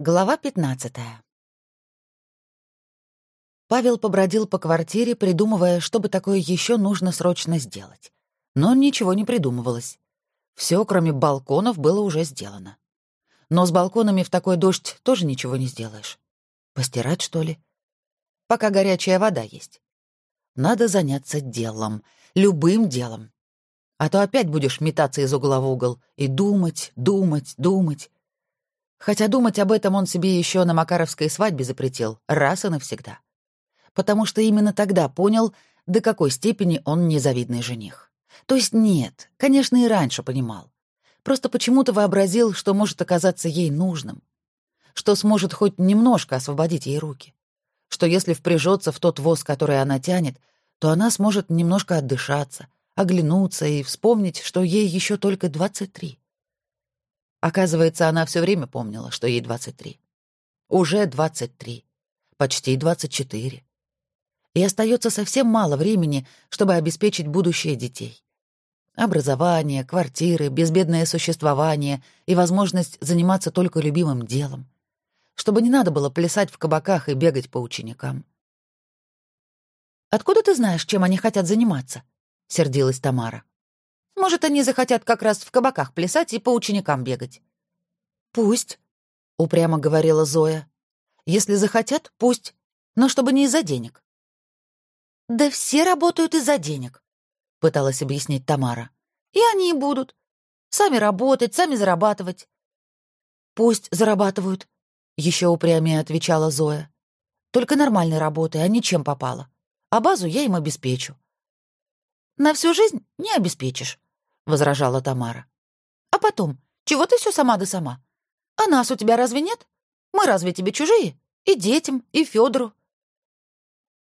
Глава 15 Павел побродил по квартире, придумывая, что бы такое еще нужно срочно сделать. Но ничего не придумывалось. Все, кроме балконов, было уже сделано. Но с балконами в такой дождь тоже ничего не сделаешь. Постирать, что ли? Пока горячая вода есть. Надо заняться делом, любым делом. А то опять будешь метаться из угла в угол и думать, думать, думать. Хотя думать об этом он себе еще на Макаровской свадьбе запретил, раз и навсегда. Потому что именно тогда понял, до какой степени он незавидный жених. То есть нет, конечно, и раньше понимал. Просто почему-то вообразил, что может оказаться ей нужным. Что сможет хоть немножко освободить ей руки. Что если впряжется в тот воз, который она тянет, то она сможет немножко отдышаться, оглянуться и вспомнить, что ей еще только 23. Оказывается, она все время помнила, что ей 23. Уже 23. Почти 24. И остается совсем мало времени, чтобы обеспечить будущее детей. Образование, квартиры, безбедное существование и возможность заниматься только любимым делом. Чтобы не надо было плясать в кабаках и бегать по ученикам. «Откуда ты знаешь, чем они хотят заниматься?» — сердилась Тамара. Может, они захотят как раз в кабаках плясать и по ученикам бегать. Пусть, упрямо говорила Зоя. Если захотят, пусть, но чтобы не из-за денег. Да все работают из-за денег, пыталась объяснить Тамара. И они будут. Сами работать, сами зарабатывать. Пусть зарабатывают, еще упрямее отвечала Зоя. Только нормальной работой, а не чем попало. А базу я им обеспечу. На всю жизнь не обеспечишь возражала Тамара. А потом, чего ты все сама да сама? А нас у тебя разве нет? Мы разве тебе чужие? И детям, и Федору.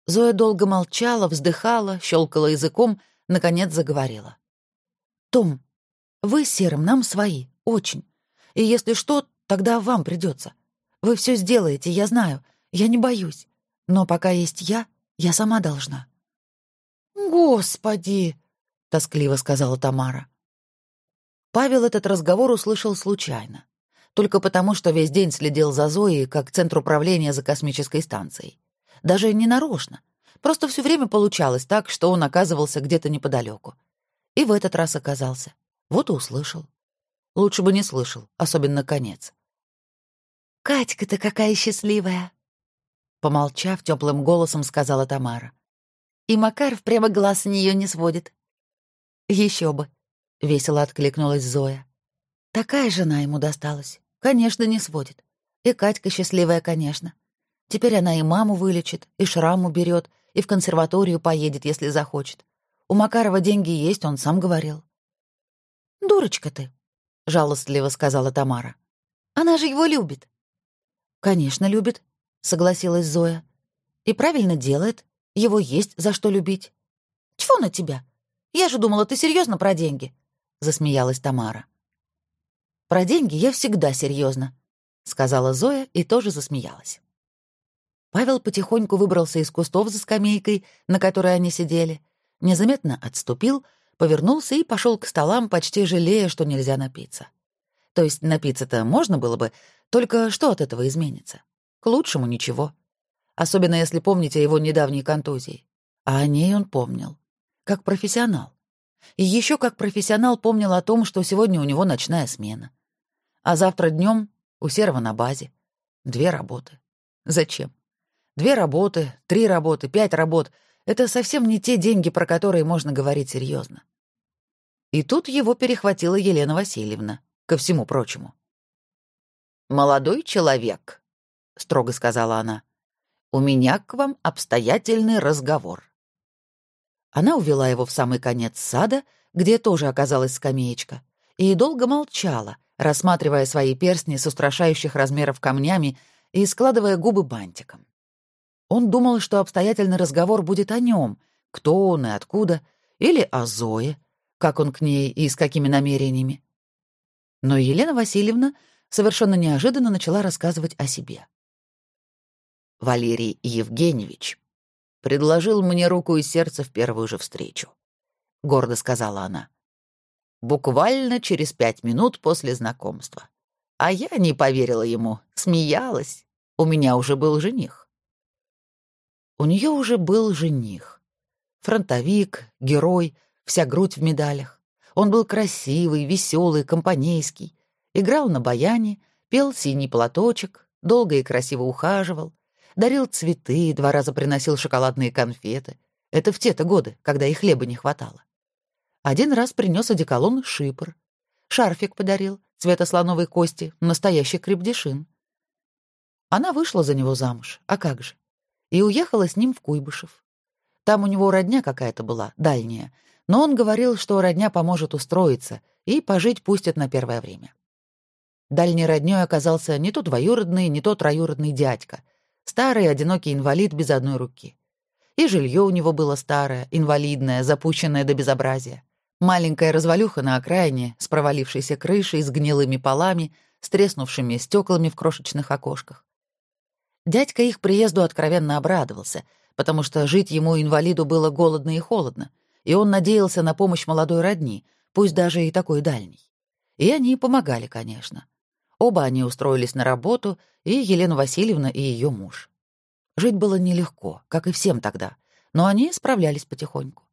Зоя долго молчала, вздыхала, щелкала языком, наконец заговорила. Том, вы Серым нам свои, очень. И если что, тогда вам придется. Вы все сделаете, я знаю, я не боюсь. Но пока есть я, я сама должна. Господи, тоскливо сказала Тамара. Павел этот разговор услышал случайно. Только потому, что весь день следил за Зоей как центр управления за космической станцией. Даже не нарочно. Просто все время получалось так, что он оказывался где-то неподалеку. И в этот раз оказался. Вот и услышал. Лучше бы не слышал, особенно конец. «Катька-то какая счастливая!» Помолчав, теплым голосом сказала Тамара. И Макаров прямо глаз с нее не сводит. Еще бы. — весело откликнулась Зоя. «Такая жена ему досталась. Конечно, не сводит. И Катька счастливая, конечно. Теперь она и маму вылечит, и шрам уберет, и в консерваторию поедет, если захочет. У Макарова деньги есть, он сам говорил». «Дурочка ты», — жалостливо сказала Тамара. «Она же его любит». «Конечно, любит», — согласилась Зоя. «И правильно делает. Его есть за что любить». «Тьфу на тебя! Я же думала, ты серьезно про деньги. — засмеялась Тамара. «Про деньги я всегда серьезно, сказала Зоя и тоже засмеялась. Павел потихоньку выбрался из кустов за скамейкой, на которой они сидели, незаметно отступил, повернулся и пошел к столам, почти жалея, что нельзя напиться. То есть напиться-то можно было бы, только что от этого изменится? К лучшему ничего. Особенно если помните его недавней контузии. А о ней он помнил. Как профессионал. И еще как профессионал помнил о том, что сегодня у него ночная смена. А завтра днем у Серого на базе. Две работы. Зачем? Две работы, три работы, пять работ — это совсем не те деньги, про которые можно говорить серьезно. И тут его перехватила Елена Васильевна, ко всему прочему. «Молодой человек», — строго сказала она, — «у меня к вам обстоятельный разговор». Она увела его в самый конец сада, где тоже оказалась скамеечка, и долго молчала, рассматривая свои перстни с устрашающих размеров камнями и складывая губы бантиком. Он думал, что обстоятельный разговор будет о нем, кто он и откуда, или о Зое, как он к ней и с какими намерениями. Но Елена Васильевна совершенно неожиданно начала рассказывать о себе. «Валерий Евгеньевич предложил мне руку и сердце в первую же встречу», — гордо сказала она. «Буквально через пять минут после знакомства. А я не поверила ему, смеялась. У меня уже был жених. У нее уже был жених. Фронтовик, герой, вся грудь в медалях. Он был красивый, веселый, компанейский. Играл на баяне, пел синий платочек, долго и красиво ухаживал, дарил цветы, два раза приносил шоколадные конфеты. Это в те-то годы, когда и хлеба не хватало. Один раз принес одеколон шипр. Шарфик подарил, цвета слоновой кости, настоящий крепдешин. Она вышла за него замуж, а как же? И уехала с ним в Куйбышев. Там у него родня какая-то была, дальняя, но он говорил, что родня поможет устроиться и пожить пустят на первое время. Дальней роднёй оказался не то двоюродный, не то троюродный дядька, старый одинокий инвалид без одной руки. И жилье у него было старое, инвалидное, запущенное до безобразия. Маленькая развалюха на окраине с провалившейся крышей, с гнилыми полами, с треснувшими стеклами в крошечных окошках. Дядька их приезду откровенно обрадовался, потому что жить ему, инвалиду, было голодно и холодно, и он надеялся на помощь молодой родни, пусть даже и такой дальней. И они помогали, конечно. Оба они устроились на работу, и Елена Васильевна, и ее муж. Жить было нелегко, как и всем тогда, но они справлялись потихоньку.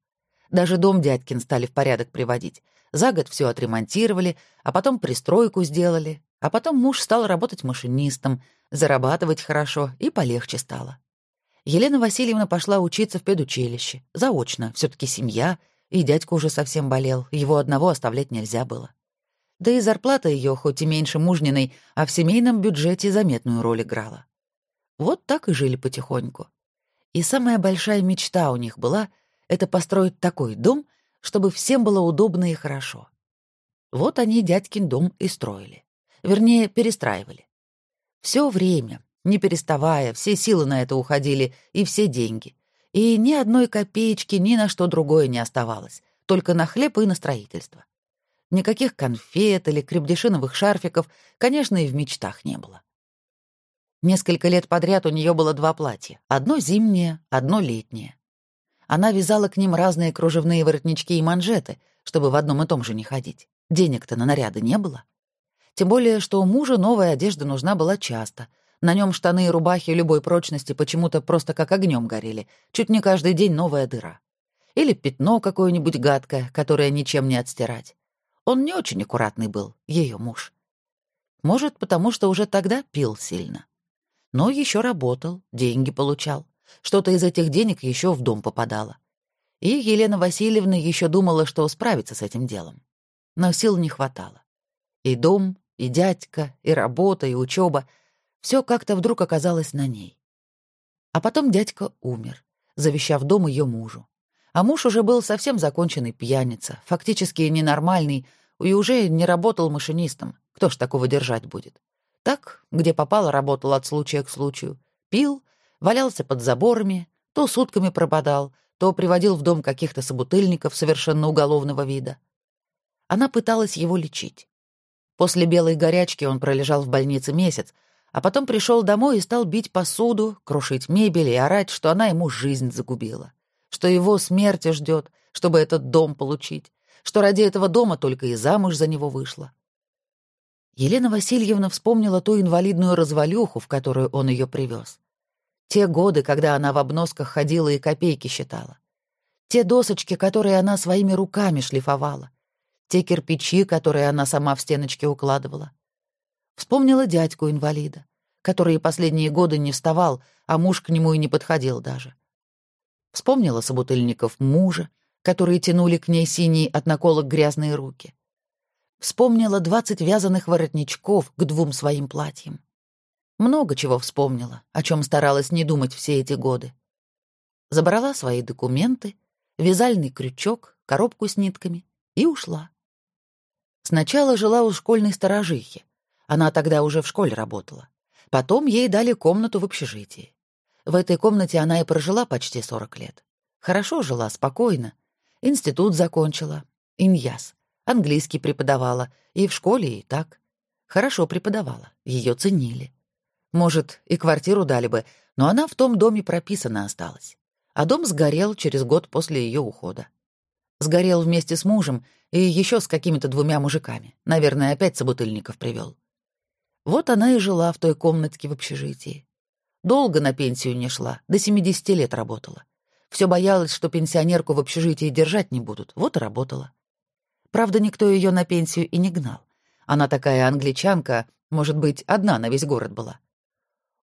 Даже дом дядькин стали в порядок приводить. За год все отремонтировали, а потом пристройку сделали, а потом муж стал работать машинистом, зарабатывать хорошо и полегче стало. Елена Васильевна пошла учиться в педучилище, заочно, все таки семья, и дядька уже совсем болел, его одного оставлять нельзя было. Да и зарплата ее, хоть и меньше мужниной, а в семейном бюджете заметную роль играла. Вот так и жили потихоньку. И самая большая мечта у них была — это построить такой дом, чтобы всем было удобно и хорошо. Вот они дядькин дом и строили. Вернее, перестраивали. Все время, не переставая, все силы на это уходили и все деньги. И ни одной копеечки ни на что другое не оставалось, только на хлеб и на строительство. Никаких конфет или крепдешиновых шарфиков, конечно, и в мечтах не было. Несколько лет подряд у нее было два платья. Одно зимнее, одно летнее. Она вязала к ним разные кружевные воротнички и манжеты, чтобы в одном и том же не ходить. Денег-то на наряды не было. Тем более, что у мужа новая одежда нужна была часто. На нем штаны и рубахи любой прочности почему-то просто как огнем горели. Чуть не каждый день новая дыра. Или пятно какое-нибудь гадкое, которое ничем не отстирать. Он не очень аккуратный был, ее муж. Может, потому что уже тогда пил сильно. Но еще работал, деньги получал. Что-то из этих денег еще в дом попадало. И Елена Васильевна еще думала, что справится с этим делом. Но сил не хватало. И дом, и дядька, и работа, и учеба — все как-то вдруг оказалось на ней. А потом дядька умер, завещав дом ее мужу. А муж уже был совсем законченный пьяница, фактически ненормальный, и уже не работал машинистом. Кто ж такого держать будет? Так, где попало, работал от случая к случаю. Пил, валялся под заборами, то сутками пропадал, то приводил в дом каких-то собутыльников совершенно уголовного вида. Она пыталась его лечить. После белой горячки он пролежал в больнице месяц, а потом пришел домой и стал бить посуду, крушить мебель и орать, что она ему жизнь загубила, что его смерти ждет, чтобы этот дом получить, что ради этого дома только и замуж за него вышла. Елена Васильевна вспомнила ту инвалидную развалюху, в которую он ее привез. Те годы, когда она в обносках ходила и копейки считала. Те досочки, которые она своими руками шлифовала те кирпичи, которые она сама в стеночке укладывала. Вспомнила дядьку-инвалида, который последние годы не вставал, а муж к нему и не подходил даже. Вспомнила собутыльников мужа, которые тянули к ней синие от наколок грязные руки. Вспомнила двадцать вязаных воротничков к двум своим платьям. Много чего вспомнила, о чем старалась не думать все эти годы. Забрала свои документы, вязальный крючок, коробку с нитками и ушла. Сначала жила у школьной сторожихи. Она тогда уже в школе работала. Потом ей дали комнату в общежитии. В этой комнате она и прожила почти 40 лет. Хорошо жила, спокойно. Институт закончила. Иньяс. Английский преподавала. И в школе, и так. Хорошо преподавала. Ее ценили. Может, и квартиру дали бы, но она в том доме прописана осталась. А дом сгорел через год после ее ухода. Сгорел вместе с мужем и еще с какими-то двумя мужиками. Наверное, опять собутыльников привел. Вот она и жила в той комнатке в общежитии. Долго на пенсию не шла, до 70 лет работала. Все боялась, что пенсионерку в общежитии держать не будут, вот и работала. Правда, никто ее на пенсию и не гнал. Она такая англичанка, может быть, одна на весь город была.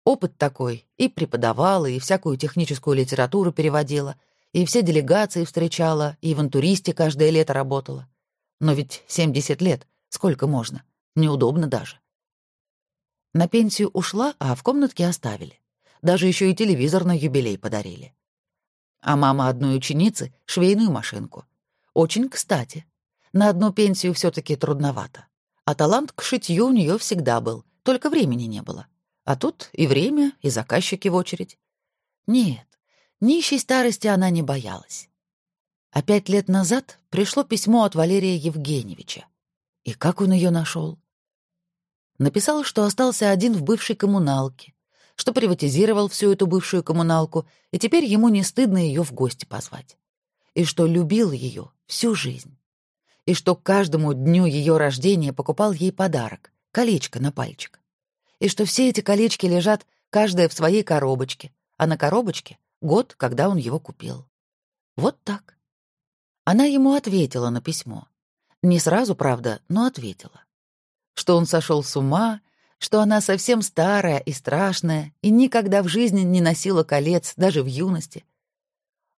Опыт такой, и преподавала, и всякую техническую литературу переводила, и все делегации встречала, и в антуристе каждое лето работала. Но ведь 70 лет, сколько можно? Неудобно даже. На пенсию ушла, а в комнатке оставили. Даже еще и телевизор на юбилей подарили. А мама одной ученицы — швейную машинку. Очень кстати. На одну пенсию все таки трудновато. А талант к шитью у нее всегда был, только времени не было. А тут и время, и заказчики в очередь. Нет, нищей старости она не боялась. А пять лет назад пришло письмо от Валерия Евгеньевича. И как он ее нашел? Написал, что остался один в бывшей коммуналке, что приватизировал всю эту бывшую коммуналку, и теперь ему не стыдно ее в гости позвать. И что любил ее всю жизнь. И что к каждому дню ее рождения покупал ей подарок — колечко на пальчик. И что все эти колечки лежат каждая в своей коробочке, а на коробочке — год, когда он его купил. Вот так. Она ему ответила на письмо. Не сразу, правда, но ответила что он сошел с ума, что она совсем старая и страшная и никогда в жизни не носила колец, даже в юности.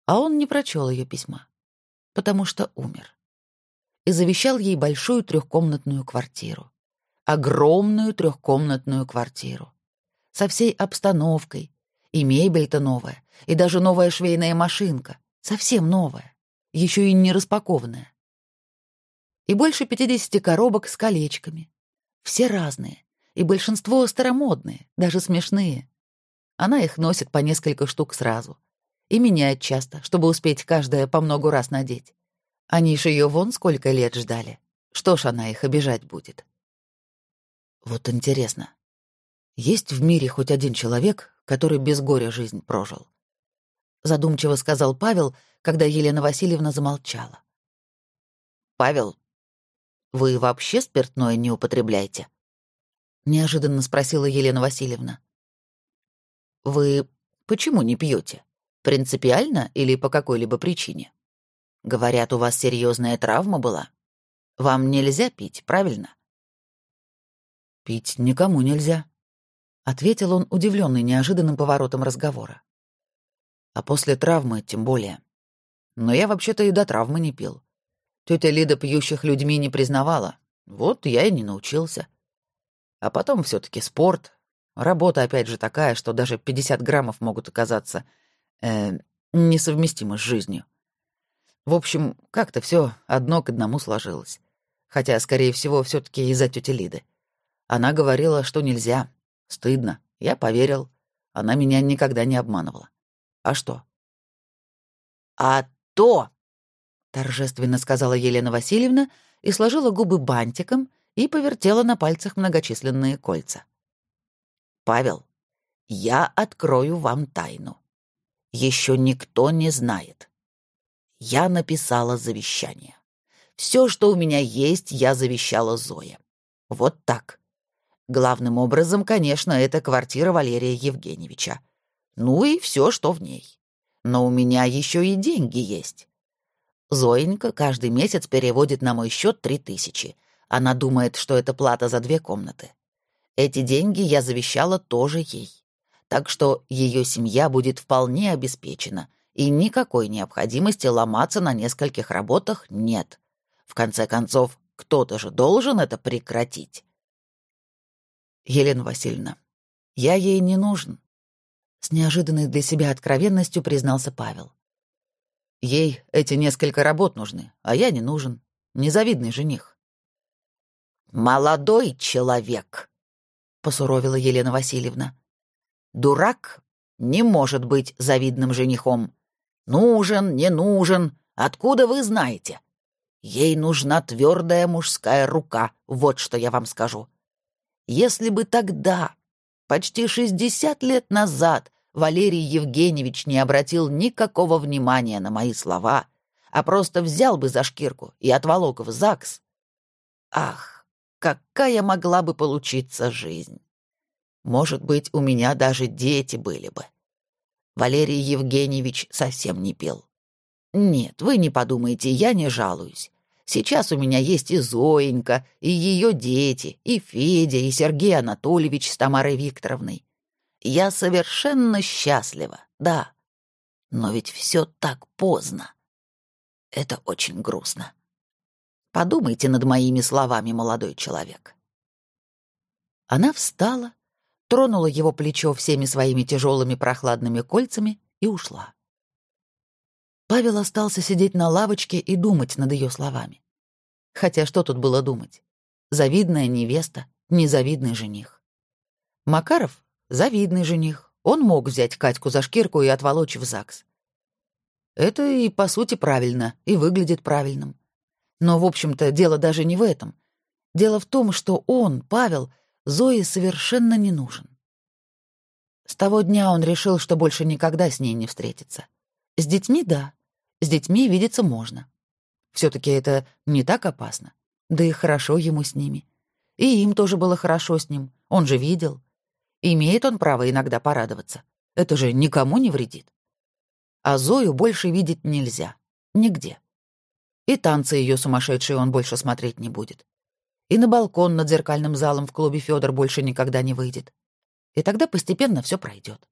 А он не прочел ее письма, потому что умер. И завещал ей большую трехкомнатную квартиру. Огромную трехкомнатную квартиру. Со всей обстановкой. И мебель-то новая, и даже новая швейная машинка. Совсем новая. Еще и не распакованная. И больше 50 коробок с колечками, все разные, и большинство старомодные, даже смешные. Она их носит по несколько штук сразу. И меняет часто, чтобы успеть каждая по многу раз надеть. Они ж ее вон сколько лет ждали. Что ж она их обижать будет? Вот интересно, есть в мире хоть один человек, который без горя жизнь прожил? Задумчиво сказал Павел, когда Елена Васильевна замолчала. Павел, вы вообще спиртное не употребляете? Неожиданно спросила Елена Васильевна. Вы почему не пьете? Принципиально или по какой-либо причине? Говорят, у вас серьезная травма была. Вам нельзя пить, правильно? Пить никому нельзя, ответил он, удивленный неожиданным поворотом разговора. А после травмы тем более. Но я вообще-то и до травмы не пил. Тетя Лида пьющих людьми не признавала. Вот я и не научился. А потом все таки спорт. Работа, опять же, такая, что даже 50 граммов могут оказаться э, несовместимы с жизнью. В общем, как-то все одно к одному сложилось. Хотя, скорее всего, все таки из-за тети Лиды. Она говорила, что нельзя. Стыдно. Я поверил. Она меня никогда не обманывала. А что? А то, торжественно сказала Елена Васильевна и сложила губы бантиком и повертела на пальцах многочисленные кольца. Павел, я открою вам тайну. Еще никто не знает. Я написала завещание. Все, что у меня есть, я завещала Зое. Вот так. Главным образом, конечно, это квартира Валерия Евгеньевича. Ну и все, что в ней. Но у меня еще и деньги есть. Зоенька каждый месяц переводит на мой счет три тысячи. Она думает, что это плата за две комнаты. Эти деньги я завещала тоже ей. Так что ее семья будет вполне обеспечена, и никакой необходимости ломаться на нескольких работах нет. В конце концов, кто-то же должен это прекратить. Елена Васильевна, я ей не нужен. С неожиданной для себя откровенностью признался Павел. Ей эти несколько работ нужны, а я не нужен. Незавидный жених. «Молодой человек», — посуровила Елена Васильевна. «Дурак не может быть завидным женихом. Нужен, не нужен, откуда вы знаете? Ей нужна твердая мужская рука, вот что я вам скажу. Если бы тогда, почти шестьдесят лет назад, Валерий Евгеньевич не обратил никакого внимания на мои слова, а просто взял бы за шкирку и отволок в ЗАГС. Ах, какая могла бы получиться жизнь. Может быть, у меня даже дети были бы. Валерий Евгеньевич совсем не пил. Нет, вы не подумайте, я не жалуюсь. Сейчас у меня есть и Зоенька, и ее дети, и Федя, и Сергей Анатольевич с Тамарой Викторовной. Я совершенно счастлива, да. Но ведь все так поздно. Это очень грустно. Подумайте над моими словами, молодой человек. Она встала, тронула его плечо всеми своими тяжелыми прохладными кольцами и ушла. Павел остался сидеть на лавочке и думать над ее словами. Хотя что тут было думать? Завидная невеста, незавидный жених. Макаров — завидный жених. Он мог взять Катьку за шкирку и отволочь в ЗАГС. Это и, по сути, правильно, и выглядит правильным. Но, в общем-то, дело даже не в этом. Дело в том, что он, Павел, Зое совершенно не нужен. С того дня он решил, что больше никогда с ней не встретится. С детьми — да, с детьми видеться можно. Все-таки это не так опасно. Да и хорошо ему с ними. И им тоже было хорошо с ним. Он же видел. Имеет он право иногда порадоваться. Это же никому не вредит. А Зою больше видеть нельзя. Нигде. И танцы ее сумасшедшие он больше смотреть не будет. И на балкон над зеркальным залом в клубе Федор больше никогда не выйдет. И тогда постепенно все пройдет.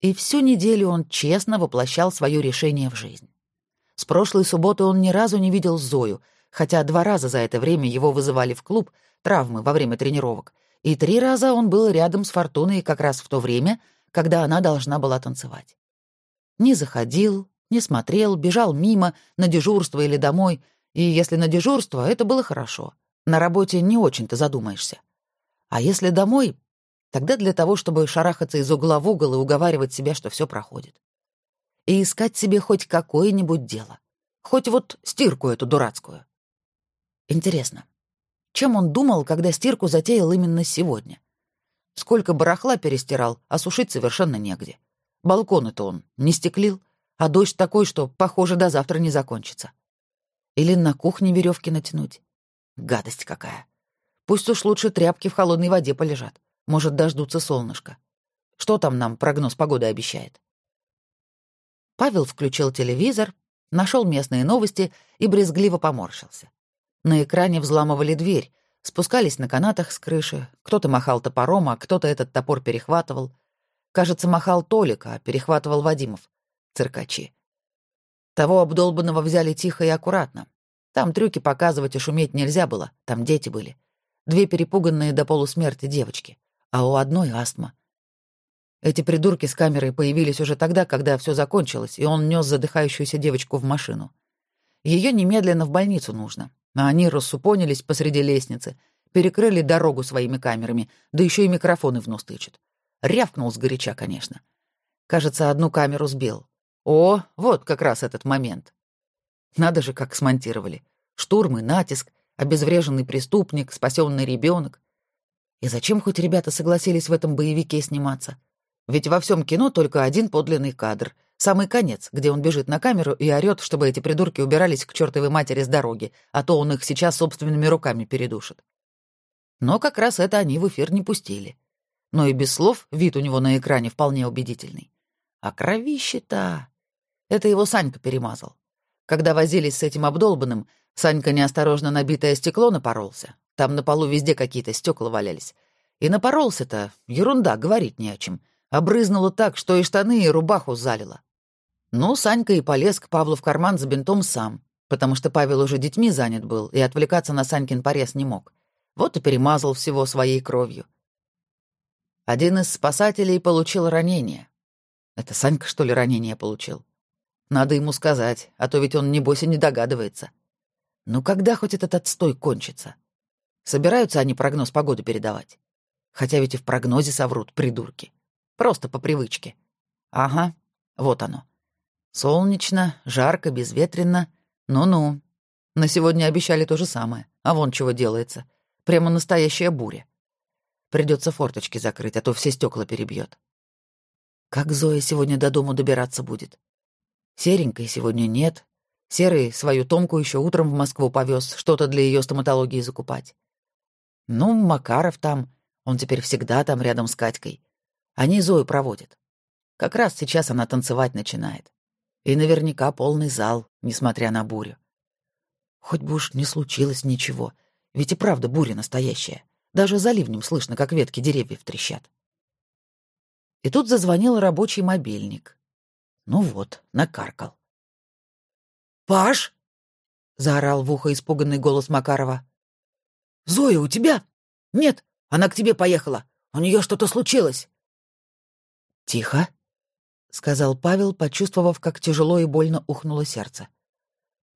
И всю неделю он честно воплощал свое решение в жизнь. С прошлой субботы он ни разу не видел Зою, хотя два раза за это время его вызывали в клуб, травмы во время тренировок, и три раза он был рядом с Фортуной как раз в то время, когда она должна была танцевать. Не заходил, не смотрел, бежал мимо, на дежурство или домой, и если на дежурство, это было хорошо. На работе не очень-то задумаешься. А если домой, Тогда для того, чтобы шарахаться из угла в угол и уговаривать себя, что все проходит. И искать себе хоть какое-нибудь дело. Хоть вот стирку эту дурацкую. Интересно, чем он думал, когда стирку затеял именно сегодня? Сколько барахла перестирал, а сушить совершенно негде. Балкон-то он не стеклил, а дождь такой, что, похоже, до завтра не закончится. Или на кухне веревки натянуть. Гадость какая. Пусть уж лучше тряпки в холодной воде полежат. Может, дождутся солнышка. Что там нам прогноз погоды обещает? Павел включил телевизор, нашел местные новости и брезгливо поморщился. На экране взламывали дверь, спускались на канатах с крыши, кто-то махал топором, а кто-то этот топор перехватывал. Кажется, махал Толик, а перехватывал Вадимов. Циркачи. Того обдолбанного взяли тихо и аккуратно. Там трюки показывать и шуметь нельзя было, там дети были. Две перепуганные до полусмерти девочки а у одной астма. Эти придурки с камерой появились уже тогда, когда все закончилось, и он нес задыхающуюся девочку в машину. Ее немедленно в больницу нужно, а они рассупонились посреди лестницы, перекрыли дорогу своими камерами, да еще и микрофоны в нос тычут. Рявкнул сгоряча, конечно. Кажется, одну камеру сбил. О, вот как раз этот момент. Надо же, как смонтировали. Штурм и натиск, обезвреженный преступник, спасенный ребенок. И зачем хоть ребята согласились в этом боевике сниматься? Ведь во всем кино только один подлинный кадр. Самый конец, где он бежит на камеру и орёт, чтобы эти придурки убирались к чертовой матери с дороги, а то он их сейчас собственными руками передушит. Но как раз это они в эфир не пустили. Но и без слов вид у него на экране вполне убедительный. А кровище-то... Это его Санька перемазал. Когда возились с этим обдолбанным, Санька неосторожно набитое стекло напоролся, там на полу везде какие-то стекла валялись. И напоролся-то, ерунда, говорить не о чем. Обрызнуло так, что и штаны, и рубаху залило. Ну, Санька и полез к Павлу в карман за бинтом сам, потому что Павел уже детьми занят был и отвлекаться на Санькин порез не мог. Вот и перемазал всего своей кровью. Один из спасателей получил ранение. Это Санька, что ли, ранение получил? Надо ему сказать, а то ведь он, небось, и не догадывается. Ну когда хоть этот отстой кончится? Собираются они прогноз погоды передавать. Хотя ведь и в прогнозе соврут, придурки. Просто по привычке. Ага, вот оно. Солнечно, жарко, безветренно. Ну-ну. На сегодня обещали то же самое. А вон чего делается. Прямо настоящая буря. Придется форточки закрыть, а то все стекла перебьет. Как Зоя сегодня до дому добираться будет? Серенькой сегодня нет. Серый свою Томку еще утром в Москву повез, что-то для ее стоматологии закупать. Ну, Макаров там, он теперь всегда там рядом с Катькой. Они Зою проводят. Как раз сейчас она танцевать начинает. И наверняка полный зал, несмотря на бурю. Хоть бы уж не случилось ничего, ведь и правда буря настоящая. Даже за ливнем слышно, как ветки деревьев трещат. И тут зазвонил рабочий мобильник. Ну вот, накаркал. «Паш!» — заорал в ухо испуганный голос Макарова. «Зоя, у тебя?» «Нет, она к тебе поехала. У нее что-то случилось». «Тихо», — сказал Павел, почувствовав, как тяжело и больно ухнуло сердце.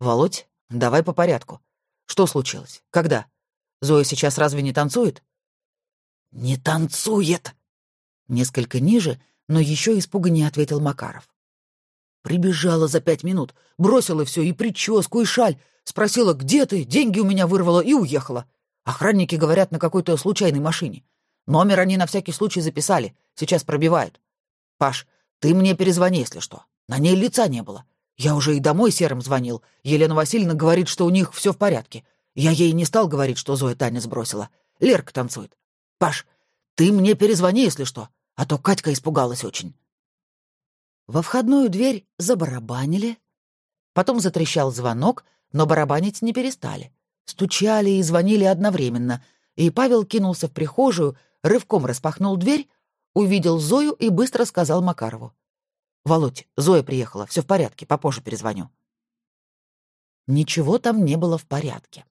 «Володь, давай по порядку. Что случилось? Когда? Зоя сейчас разве не танцует?» «Не танцует!» Несколько ниже, но еще испуганнее ответил Макаров. Прибежала за пять минут, бросила все и прическу, и шаль, спросила, где ты, деньги у меня вырвала и уехала. Охранники говорят на какой-то случайной машине. Номер они на всякий случай записали, сейчас пробивают. Паш, ты мне перезвони, если что. На ней лица не было. Я уже и домой серым звонил. Елена Васильевна говорит, что у них все в порядке. Я ей не стал говорить, что Зоя Таня сбросила. Лерка танцует. Паш, ты мне перезвони, если что, а то Катька испугалась очень. Во входную дверь забарабанили. Потом затрещал звонок, но барабанить не перестали. Стучали и звонили одновременно, и Павел кинулся в прихожую, рывком распахнул дверь, увидел Зою и быстро сказал Макарову. «Володь, Зоя приехала, все в порядке, попозже перезвоню». Ничего там не было в порядке.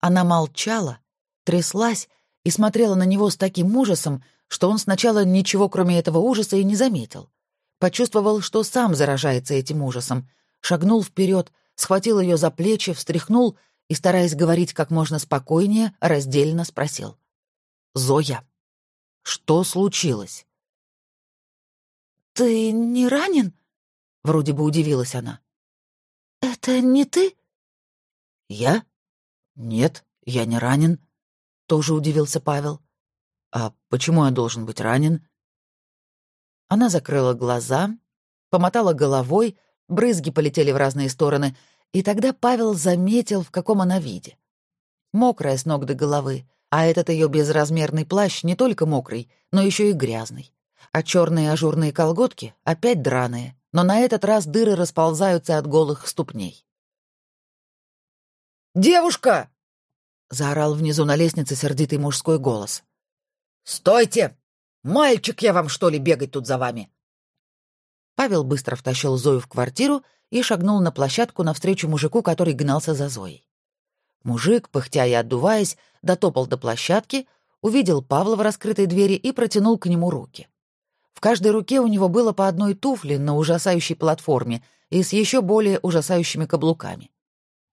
Она молчала, тряслась и смотрела на него с таким ужасом, что он сначала ничего, кроме этого ужаса, и не заметил. Почувствовал, что сам заражается этим ужасом, шагнул вперед, схватил ее за плечи, встряхнул и, стараясь говорить как можно спокойнее, раздельно спросил. «Зоя, что случилось?» «Ты не ранен?» — вроде бы удивилась она. «Это не ты?» «Я? Нет, я не ранен», — тоже удивился Павел. «А почему я должен быть ранен?» Она закрыла глаза, помотала головой, брызги полетели в разные стороны, и тогда Павел заметил, в каком она виде. Мокрая с ног до головы, а этот ее безразмерный плащ не только мокрый, но еще и грязный. А черные ажурные колготки опять драные, но на этот раз дыры расползаются от голых ступней. «Девушка!» — заорал внизу на лестнице сердитый мужской голос. «Стойте! Мальчик я вам, что ли, бегать тут за вами?» Павел быстро втащил Зою в квартиру и шагнул на площадку навстречу мужику, который гнался за Зоей. Мужик, пыхтя и отдуваясь, дотопал до площадки, увидел Павла в раскрытой двери и протянул к нему руки. В каждой руке у него было по одной туфле на ужасающей платформе и с еще более ужасающими каблуками.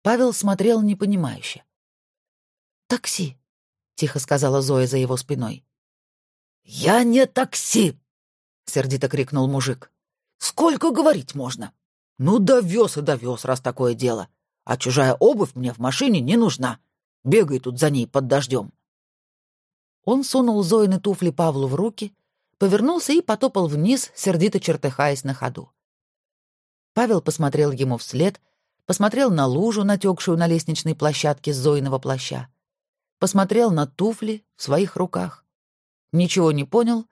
Павел смотрел непонимающе. «Такси», — тихо сказала Зоя за его спиной. «Я не такси!» — сердито крикнул мужик. «Сколько говорить можно? Ну, довез и довез, раз такое дело. А чужая обувь мне в машине не нужна. Бегай тут за ней под дождем». Он сунул Зоины туфли Павлу в руки, повернулся и потопал вниз, сердито чертыхаясь на ходу. Павел посмотрел ему вслед, посмотрел на лужу, натекшую на лестничной площадке Зоиного плаща, посмотрел на туфли в своих руках ничего не понял,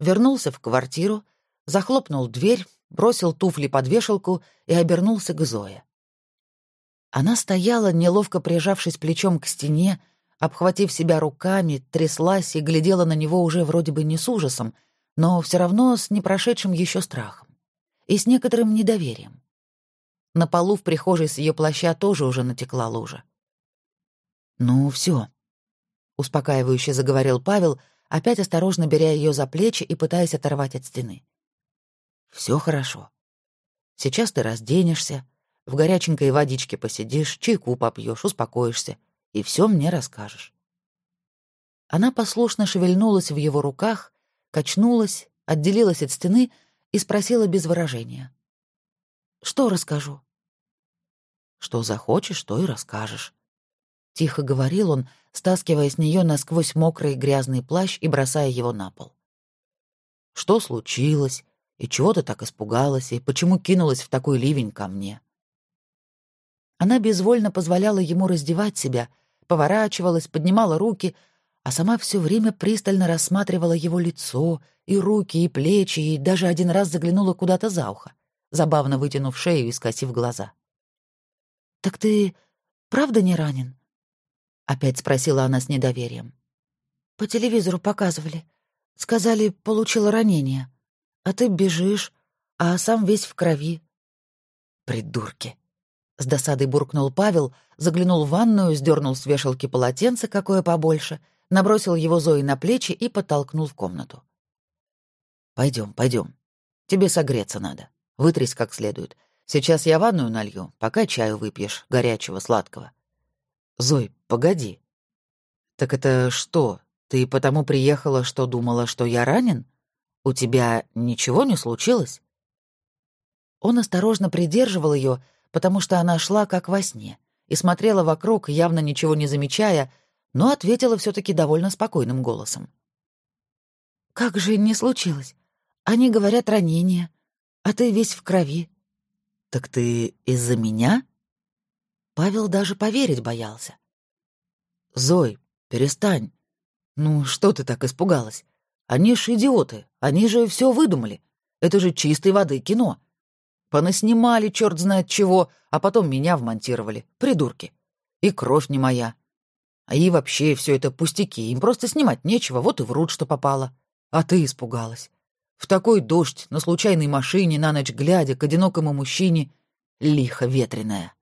вернулся в квартиру, захлопнул дверь, бросил туфли под вешалку и обернулся к Зое. Она стояла, неловко прижавшись плечом к стене, обхватив себя руками, тряслась и глядела на него уже вроде бы не с ужасом, но все равно с непрошедшим еще страхом и с некоторым недоверием. На полу в прихожей с ее плаща тоже уже натекла лужа. «Ну, все, успокаивающе заговорил Павел, опять осторожно беря ее за плечи и пытаясь оторвать от стены. Все хорошо. Сейчас ты разденешься, в горяченькой водичке посидишь, чайку попьешь, успокоишься и все мне расскажешь. Она послушно шевельнулась в его руках, качнулась, отделилась от стены и спросила без выражения. «Что расскажу?» «Что захочешь, то и расскажешь», — тихо говорил он, стаскивая с нее насквозь мокрый грязный плащ и бросая его на пол. «Что случилось? И чего ты так испугалась? И почему кинулась в такой ливень ко мне?» Она безвольно позволяла ему раздевать себя, поворачивалась, поднимала руки, а сама все время пристально рассматривала его лицо, и руки, и плечи, и даже один раз заглянула куда-то за ухо, забавно вытянув шею и скосив глаза. «Так ты правда не ранен?» — опять спросила она с недоверием. «По телевизору показывали. Сказали, получила ранение. А ты бежишь, а сам весь в крови». «Придурки!» — с досадой буркнул Павел, заглянул в ванную, сдернул с вешалки полотенце какое побольше, набросил его Зои на плечи и подтолкнул в комнату. Пойдем, пойдем. Тебе согреться надо. Вытрись как следует. Сейчас я ванную налью, пока чаю выпьешь, горячего, сладкого. Зой, погоди. Так это что, ты потому приехала, что думала, что я ранен? У тебя ничего не случилось? Он осторожно придерживал ее, потому что она шла как во сне и смотрела вокруг, явно ничего не замечая, но ответила все таки довольно спокойным голосом. «Как же не случилось? Они говорят ранение, а ты весь в крови». «Так ты из-за меня?» Павел даже поверить боялся. «Зой, перестань. Ну, что ты так испугалась? Они ж идиоты, они же все выдумали. Это же чистой воды кино. Понаснимали черт знает чего, а потом меня вмонтировали. Придурки. И кровь не моя. А и вообще все это пустяки, им просто снимать нечего, вот и врут, что попало. А ты испугалась. В такой дождь, на случайной машине, на ночь глядя, к одинокому мужчине, лихо ветреная.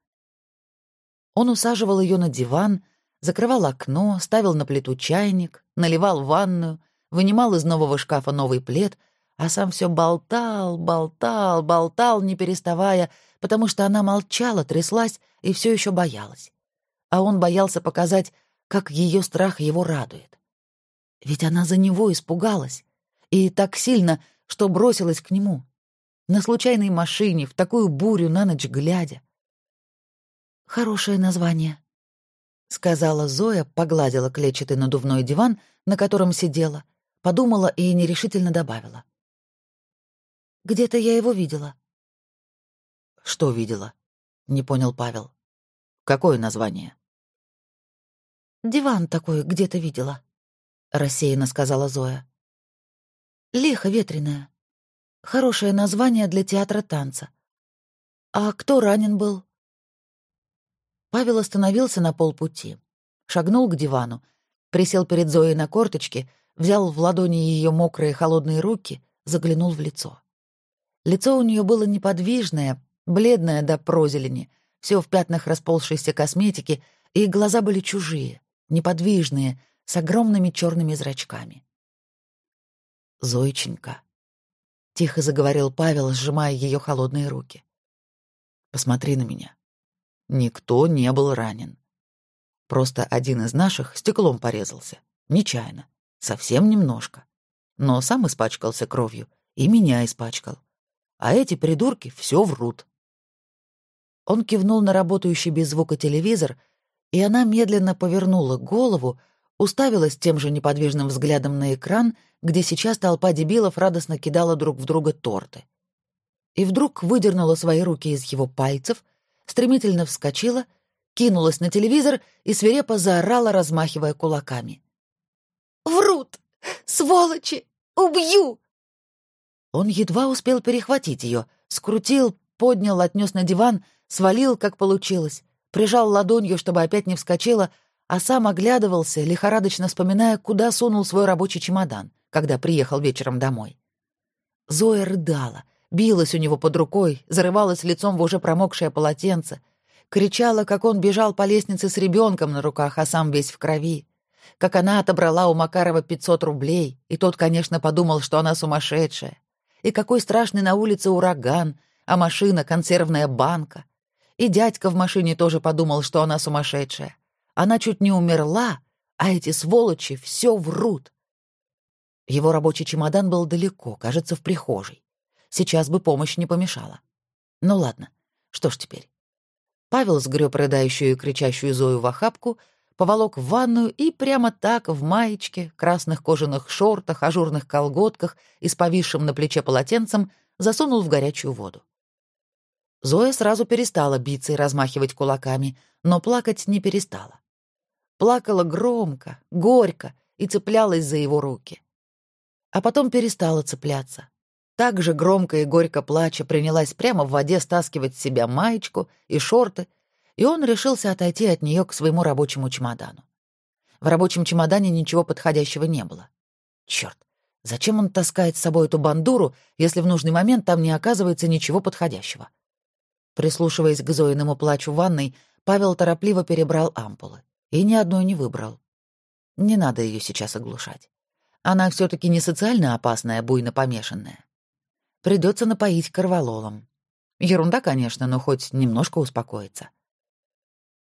Он усаживал ее на диван, закрывал окно, ставил на плиту чайник, наливал ванную, вынимал из нового шкафа новый плед, а сам все болтал, болтал, болтал, не переставая, потому что она молчала, тряслась и все еще боялась. А он боялся показать, как ее страх его радует. Ведь она за него испугалась. И так сильно, что бросилась к нему. На случайной машине, в такую бурю на ночь глядя. «Хорошее название», — сказала Зоя, погладила клетчатый надувной диван, на котором сидела, подумала и нерешительно добавила. «Где-то я его видела». «Что видела?» — не понял Павел. «Какое название?» «Диван такой где-то видела», — рассеянно сказала Зоя. «Лихо ветреная. Хорошее название для театра танца. А кто ранен был?» Павел остановился на полпути, шагнул к дивану, присел перед Зоей на корточки, взял в ладони ее мокрые холодные руки, заглянул в лицо. Лицо у нее было неподвижное, бледное до прозелени, все в пятнах расползшейся косметики, и глаза были чужие, неподвижные, с огромными черными зрачками. «Зойченька», — тихо заговорил Павел, сжимая ее холодные руки. «Посмотри на меня. Никто не был ранен. Просто один из наших стеклом порезался. Нечаянно. Совсем немножко. Но сам испачкался кровью и меня испачкал. А эти придурки все врут». Он кивнул на работающий без звука телевизор — и она медленно повернула голову, уставилась тем же неподвижным взглядом на экран, где сейчас толпа дебилов радостно кидала друг в друга торты. И вдруг выдернула свои руки из его пальцев, стремительно вскочила, кинулась на телевизор и свирепо заорала, размахивая кулаками. «Врут! Сволочи! Убью!» Он едва успел перехватить ее, скрутил, поднял, отнес на диван, свалил, как получилось, прижал ладонью, чтобы опять не вскочила, а сам оглядывался, лихорадочно вспоминая, куда сунул свой рабочий чемодан, когда приехал вечером домой. Зоя рыдала, билась у него под рукой, зарывалась лицом в уже промокшее полотенце, кричала, как он бежал по лестнице с ребенком на руках, а сам весь в крови, как она отобрала у Макарова 500 рублей, и тот, конечно, подумал, что она сумасшедшая, и какой страшный на улице ураган, а машина — консервная банка, и дядька в машине тоже подумал, что она сумасшедшая. Она чуть не умерла, а эти сволочи все врут. Его рабочий чемодан был далеко, кажется, в прихожей. Сейчас бы помощь не помешала. Ну ладно, что ж теперь? Павел сгреб рыдающую и кричащую Зою в охапку, поволок в ванную и прямо так, в маечке, красных кожаных шортах, ажурных колготках и с повисшим на плече полотенцем засунул в горячую воду. Зоя сразу перестала биться и размахивать кулаками, но плакать не перестала. плакала громко, горько и цеплялась за его руки. А потом перестала цепляться. Так же громко и горько плача принялась прямо в воде стаскивать с себя маечку и шорты, и он решился отойти от нее к своему рабочему чемодану. В рабочем чемодане ничего подходящего не было. Черт, зачем он таскает с собой эту бандуру, если в нужный момент там не оказывается ничего подходящего? Прислушиваясь к Зоиному плачу в ванной, Павел торопливо перебрал ампулы и ни одной не выбрал. Не надо ее сейчас оглушать. Она все таки не социально опасная, буйно помешанная. Придется напоить корвалолом. Ерунда, конечно, но хоть немножко успокоится.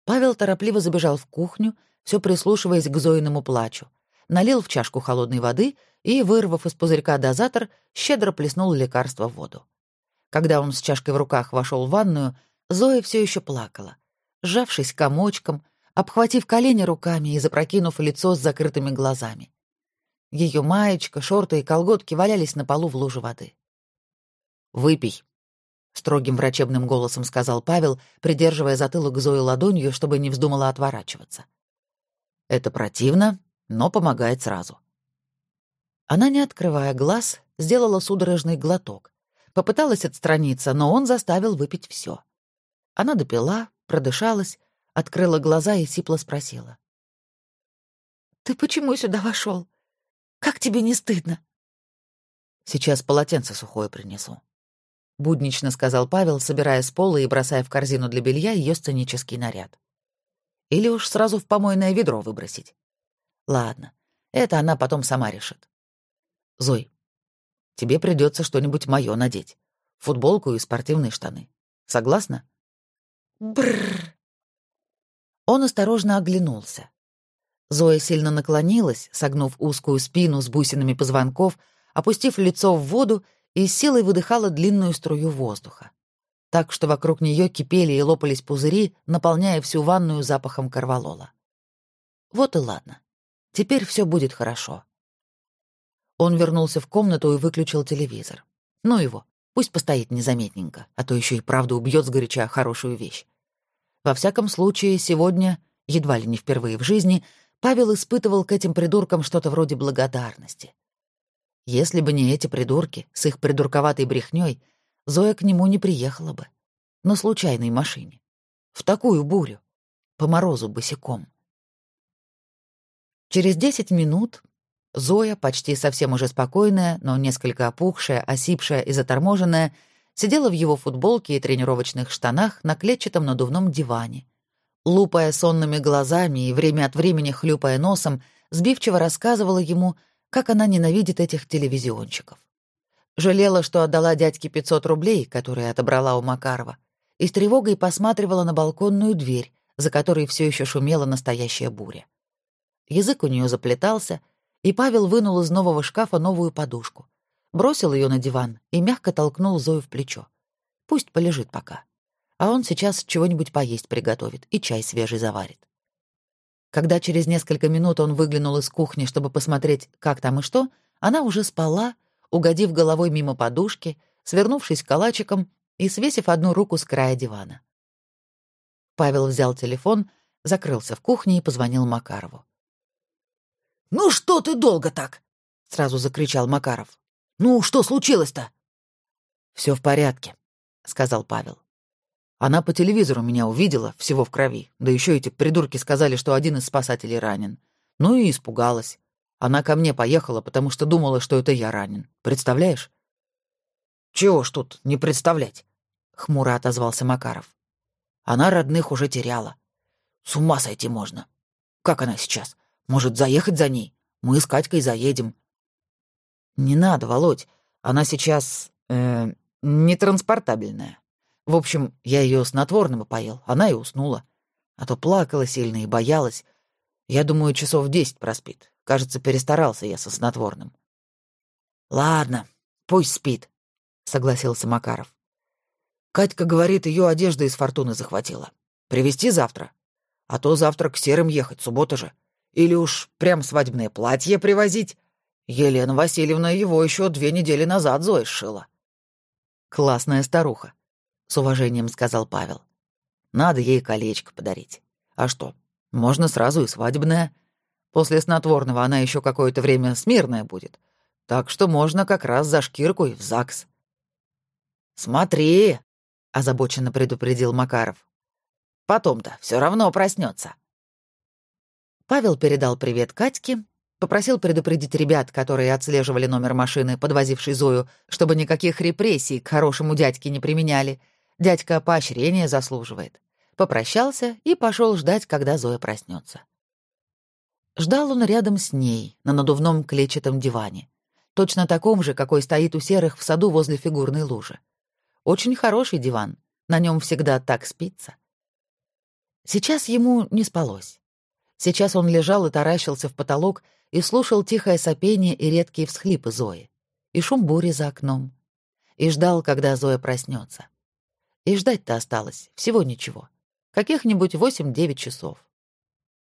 Павел торопливо забежал в кухню, все прислушиваясь к Зоиному плачу, налил в чашку холодной воды и, вырвав из пузырька дозатор, щедро плеснул лекарство в воду. Когда он с чашкой в руках вошел в ванную, Зоя все еще плакала, сжавшись комочком, обхватив колени руками и запрокинув лицо с закрытыми глазами. Ее маечка, шорты и колготки валялись на полу в луже воды. «Выпей», — строгим врачебным голосом сказал Павел, придерживая затылок Зои ладонью, чтобы не вздумала отворачиваться. «Это противно, но помогает сразу». Она, не открывая глаз, сделала судорожный глоток. Попыталась отстраниться, но он заставил выпить все. Она допила, продышалась, открыла глаза и сипло спросила. «Ты почему сюда вошел? Как тебе не стыдно?» «Сейчас полотенце сухое принесу», — буднично сказал Павел, собирая с пола и бросая в корзину для белья ее сценический наряд. «Или уж сразу в помойное ведро выбросить. Ладно, это она потом сама решит. Зой, тебе придется что-нибудь мое надеть. Футболку и спортивные штаны. Согласна?» Бррр. Он осторожно оглянулся. Зоя сильно наклонилась, согнув узкую спину с бусинами позвонков, опустив лицо в воду и силой выдыхала длинную струю воздуха. Так что вокруг нее кипели и лопались пузыри, наполняя всю ванную запахом корвалола. Вот и ладно. Теперь все будет хорошо. Он вернулся в комнату и выключил телевизор. Ну его, пусть постоит незаметненько, а то еще и правда убьет сгоряча хорошую вещь. Во всяком случае, сегодня, едва ли не впервые в жизни, Павел испытывал к этим придуркам что-то вроде благодарности. Если бы не эти придурки с их придурковатой брехнёй, Зоя к нему не приехала бы. На случайной машине. В такую бурю. По морозу босиком. Через десять минут Зоя, почти совсем уже спокойная, но несколько опухшая, осипшая и заторможенная, сидела в его футболке и тренировочных штанах на клетчатом надувном диване. Лупая сонными глазами и время от времени хлюпая носом, сбивчиво рассказывала ему, как она ненавидит этих телевизионщиков. Жалела, что отдала дядьке 500 рублей, которые отобрала у Макарова, и с тревогой посматривала на балконную дверь, за которой все еще шумела настоящая буря. Язык у нее заплетался, и Павел вынул из нового шкафа новую подушку — бросил ее на диван и мягко толкнул Зою в плечо. Пусть полежит пока. А он сейчас чего-нибудь поесть приготовит и чай свежий заварит. Когда через несколько минут он выглянул из кухни, чтобы посмотреть, как там и что, она уже спала, угодив головой мимо подушки, свернувшись калачиком и свесив одну руку с края дивана. Павел взял телефон, закрылся в кухне и позвонил Макарову. «Ну что ты долго так?» — сразу закричал Макаров. «Ну, что случилось-то?» Все в порядке», — сказал Павел. «Она по телевизору меня увидела, всего в крови. Да еще эти придурки сказали, что один из спасателей ранен. Ну и испугалась. Она ко мне поехала, потому что думала, что это я ранен. Представляешь?» «Чего ж тут не представлять?» — хмуро отозвался Макаров. «Она родных уже теряла. С ума сойти можно. Как она сейчас? Может, заехать за ней? Мы с Катькой заедем. «Не надо, Володь. Она сейчас... Э, нетранспортабельная. В общем, я ее снотворным поел, она и уснула. А то плакала сильно и боялась. Я думаю, часов десять проспит. Кажется, перестарался я со снотворным». «Ладно, пусть спит», — согласился Макаров. «Катька говорит, ее одежда из фортуны захватила. Привезти завтра? А то завтра к серым ехать, суббота же. Или уж прям свадебное платье привозить?» Елена Васильевна его еще две недели назад Зоя сшила. «Классная старуха», — с уважением сказал Павел. «Надо ей колечко подарить. А что, Можно сразу и свадебная. После снотворного она еще какое-то время смирная будет. Так что можно как раз за шкирку и в ЗАГС. «Смотри!» — озабоченно предупредил Макаров. «Потом-то все равно проснется. Павел передал привет Катьке, попросил предупредить ребят, которые отслеживали номер машины, подвозившей Зою, чтобы никаких репрессий к хорошему дядьке не применяли. Дядька поощрения заслуживает. Попрощался и пошел ждать, когда Зоя проснется. Ждал он рядом с ней, на надувном клетчатом диване. Точно таком же, какой стоит у серых в саду возле фигурной лужи. Очень хороший диван, на нем всегда так спится. Сейчас ему не спалось. Сейчас он лежал и таращился в потолок и слушал тихое сопение и редкие всхлипы Зои, и шум бури за окном, и ждал, когда Зоя проснется. И ждать-то осталось всего ничего, каких-нибудь восемь-девять часов.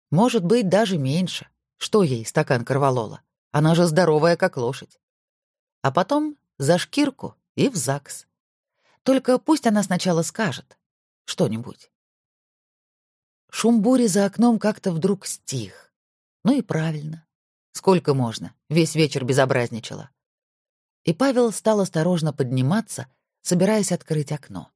Может быть, даже меньше. Что ей стакан корвалола? Она же здоровая, как лошадь. А потом за шкирку и в ЗАГС. Только пусть она сначала скажет что-нибудь. Шум бури за окном как-то вдруг стих. Ну и правильно. Сколько можно? Весь вечер безобразничала. И Павел стал осторожно подниматься, собираясь открыть окно.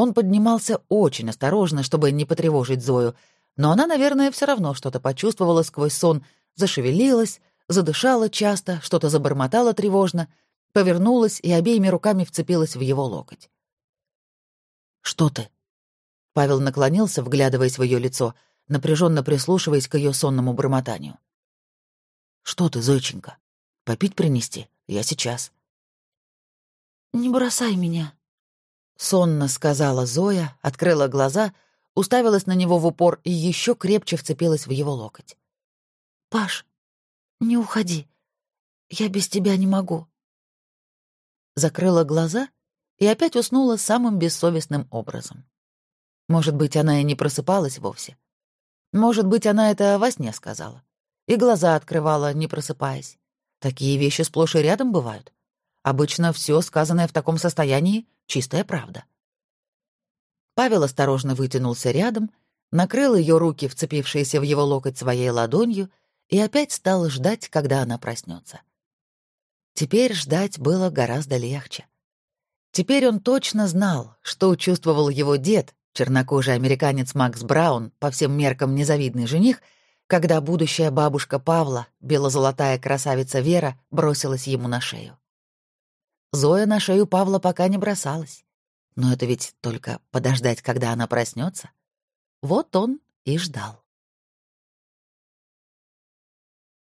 Он поднимался очень осторожно, чтобы не потревожить Зою, но она, наверное, все равно что-то почувствовала сквозь сон, зашевелилась, задышала часто, что-то забормотала тревожно, повернулась и обеими руками вцепилась в его локоть. «Что ты?» Павел наклонился, вглядываясь в ее лицо, напряженно прислушиваясь к ее сонному бормотанию. «Что ты, Зойченька? Попить принести? Я сейчас». «Не бросай меня», — сонно сказала Зоя, открыла глаза, уставилась на него в упор и еще крепче вцепилась в его локоть. «Паш, не уходи. Я без тебя не могу». Закрыла глаза и опять уснула самым бессовестным образом. Может быть, она и не просыпалась вовсе. Может быть, она это во сне сказала. И глаза открывала, не просыпаясь. Такие вещи сплошь и рядом бывают. Обычно все сказанное в таком состоянии — чистая правда. Павел осторожно вытянулся рядом, накрыл ее руки, вцепившиеся в его локоть своей ладонью, и опять стал ждать, когда она проснется. Теперь ждать было гораздо легче. Теперь он точно знал, что чувствовал его дед, чернокожий американец Макс Браун, по всем меркам незавидный жених, когда будущая бабушка Павла, бело-золотая красавица Вера, бросилась ему на шею. Зоя на шею Павла пока не бросалась. Но это ведь только подождать, когда она проснется. Вот он и ждал.